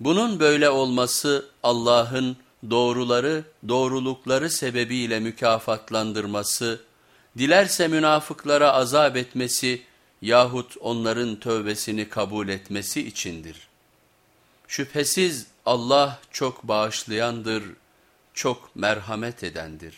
Bunun böyle olması Allah'ın doğruları doğrulukları sebebiyle mükafatlandırması, dilerse münafıklara azap etmesi yahut onların tövbesini kabul etmesi içindir. Şüphesiz Allah çok bağışlayandır, çok merhamet edendir.